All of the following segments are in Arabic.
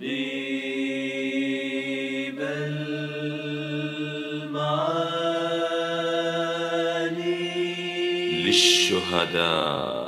طبيب المعاني. للشهداء.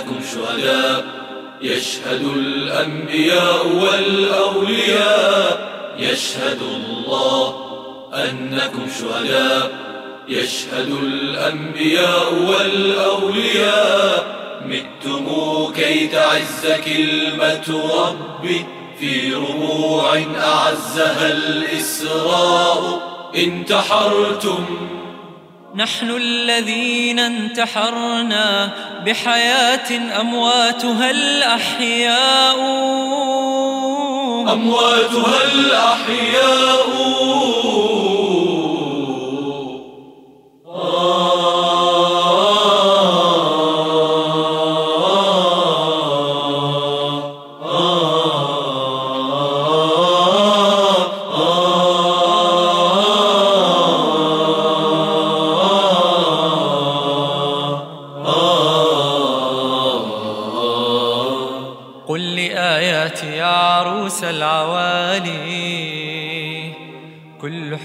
أنكم شهداء يشهد الأنبياء والأولياء يشهد الله أنكم شهداء يشهد الأنبياء والأولياء. متم كي تعز كلمة ربي في ربوع أعزها الإسراء انتحرتم نحن الذين انتحرنا بحياة أمواتها الأحياء. أمواتها الأحياء.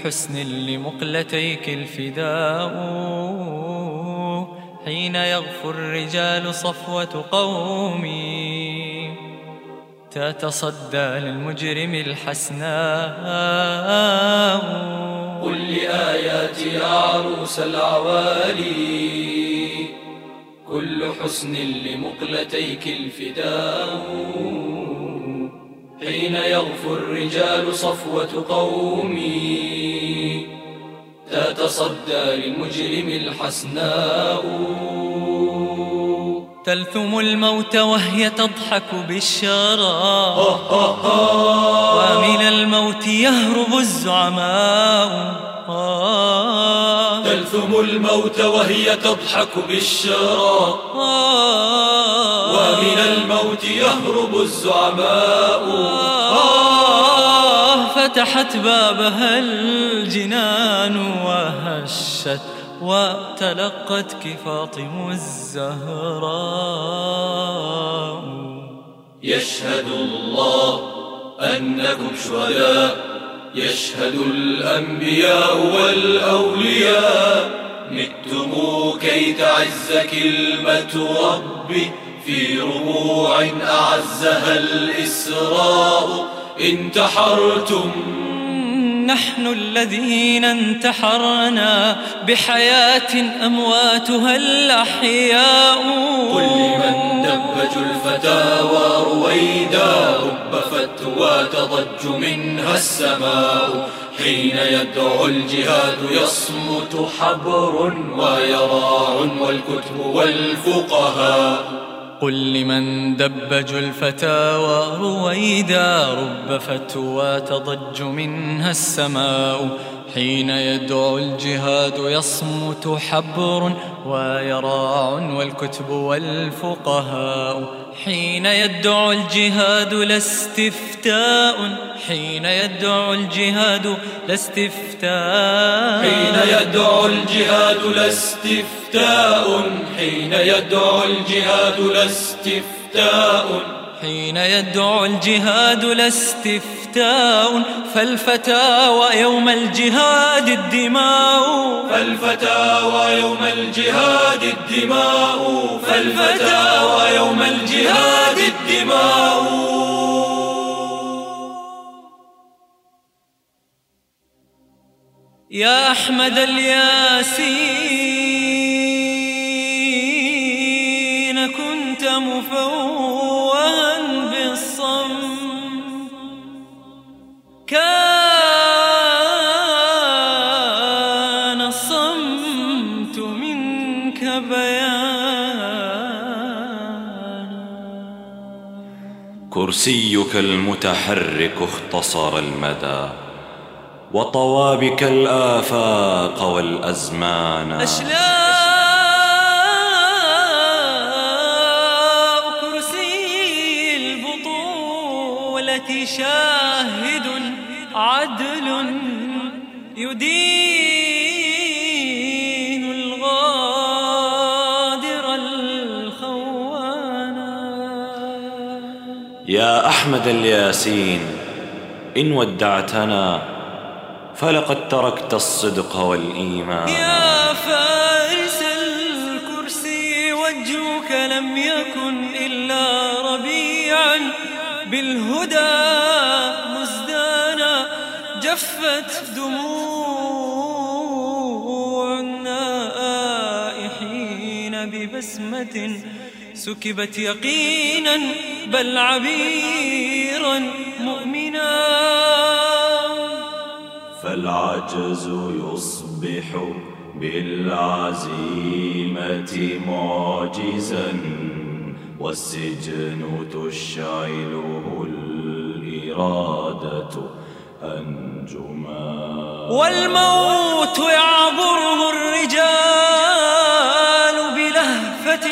حسن لمقلتيك الفداء. حين يغفو الرجال صفوة قومي. تتصدى للمجرم الحسناء. قل لآياتي يا عروس العوالي كل حسن لمقلتيك الفداء. حين يغفو الرجال صفوة قومي. تتصدى للمجرم الحسناء. تلثم الموت وهي تضحك بالشرى ومن الموت يهرب الزعماء. تلثم الموت وهي تضحك بالشرى ومن الموت يهرب الزعماء. آه. فتحت بابها الجنان. وهشت وتلقتك فاطم الزهراء. يشهد الله أنكم شهداء. يشهد الأنبياء والأولياء. متم كي تعز كلمة ربي في ربوع أعزها الإسراء. انتحرتم نحن الذين انتحرنا بحياة أمواتها الأحياء. قل لمن دبج الفتاوى رويدا رب فتوى تضج منها السماء. حين يدعو الجهاد يصمت حبر ويراع والكتب والفقهاء. قل لمن دبج الفتاوى رويدا رب فتوى تضج منها السماء حين يدعو الجهاد يصمت حبر ويراع والكتب والفقهاء. حين يدعو الجهاد لا استفتاء حين يدعو الجهاد لا استفتاء حين يدعو الجهاد لا استفتاء حين يدعو الجهاد لا استفتاء حين يدعو الجهاد لا استفتاء فالفتاوى يوم الجهاد الدماء. فالفتاوى يوم الجهاد الدماء. فالفتاوى يوم الجهاد الدماء. يا أحمد الياسين كرسيك المتحرك اختصر المدى وطوى بك الآفاق والأزمان. أشلاء. يا أحمد الياسين إن ودعتنا فلقد تركت الصدق والإيمان. يا فارس الكرسي وجهك لم يكن إلا ربيعا بالهدى مزدانا جفت دموع النائحين ببسمة سكبت يقينا بل عبيرا مؤمنا فالعجز يصبح بالعزيمة معجزا والسجن تشعله الإرادة أنجما. والموت يعبره الرجال بلهفة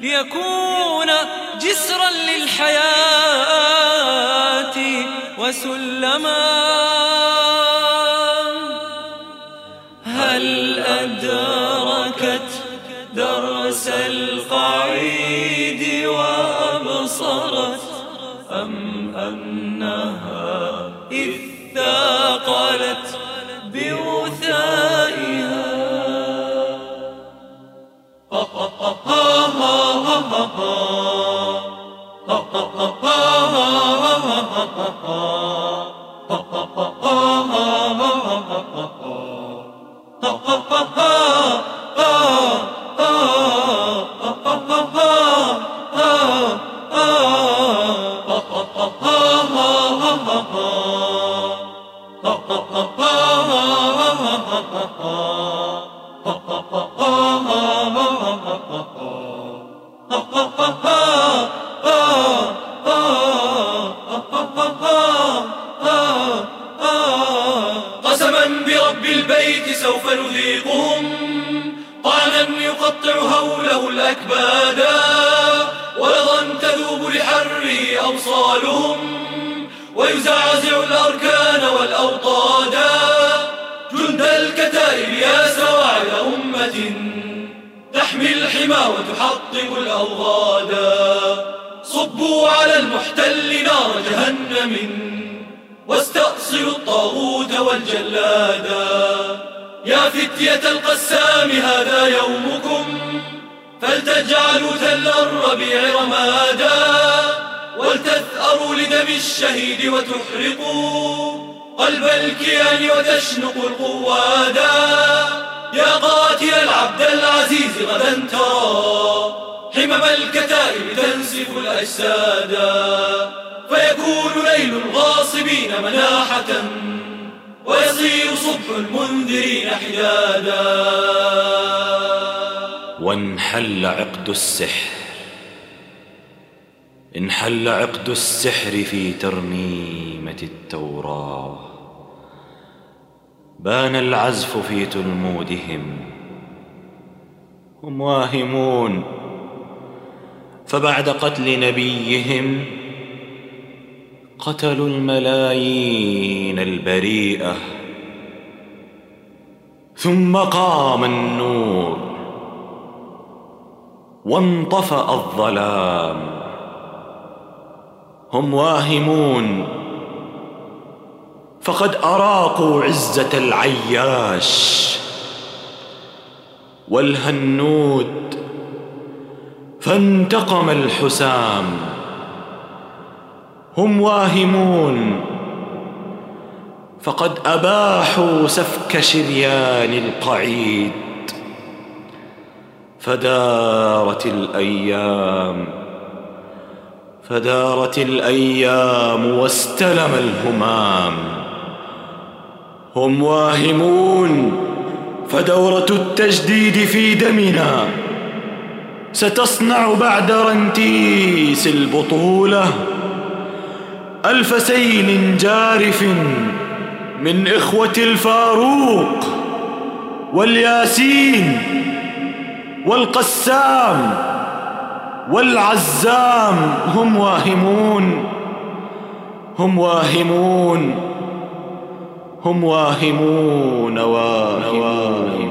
ليكون وسلما. هل أدركت درس القعيد وأبصرت؟ أم أنها إذ ثاقلت بوثائها؟ ha ha ha ha! البيت سوف نذيقهم طعنا يقطع هوله الأكبادا ولظا تذوب لحره أوصالهم ويزعزع الأركان والأوطادا جند الكتائب يا سواعد أمة تحمي الحمى وتحطم الأوغادا صبوا على المحتل نار جهنم واستأصلوا الطاغوت والجلادا يا فتية القسام هذا يومكم. فلتجعلوا تل الربيع رمادا ولتثأروا لدم الشهيد وتحرقوا قلب الكيان وتشنقوا القوادا يا قاتل العبد العزيز غدا ترى حمم الكتائب تنسف الأجسادا فيكون ليل الغاصبين مناحة. ويصير صبح المنذرين حدادا وانحل عقد السحر. انحل عقد السحر في ترنيمة التوراة. بان العزف في تلمودهم. هم واهمون. فبعد قتل نبيهم قتلوا الملايين البريئة. ثم قام النور وانطفأ الظلام. هم واهمون فقد أراقوا عزة العياش. والهنود فانتقم الحسام. هم واهمون. فقد أباحوا سفك شريان القعيد. فدارت الأيام فدارت الأيام واستلم الهمام. هم واهمون فدورة التجديد في دمنا. ستصنع بعد رنتيس البطولة. ألف سيل جارف من إخوة الفاروق والياسين والقسام والعزام هم واهمون هم واهمون هم واهمون واهمون.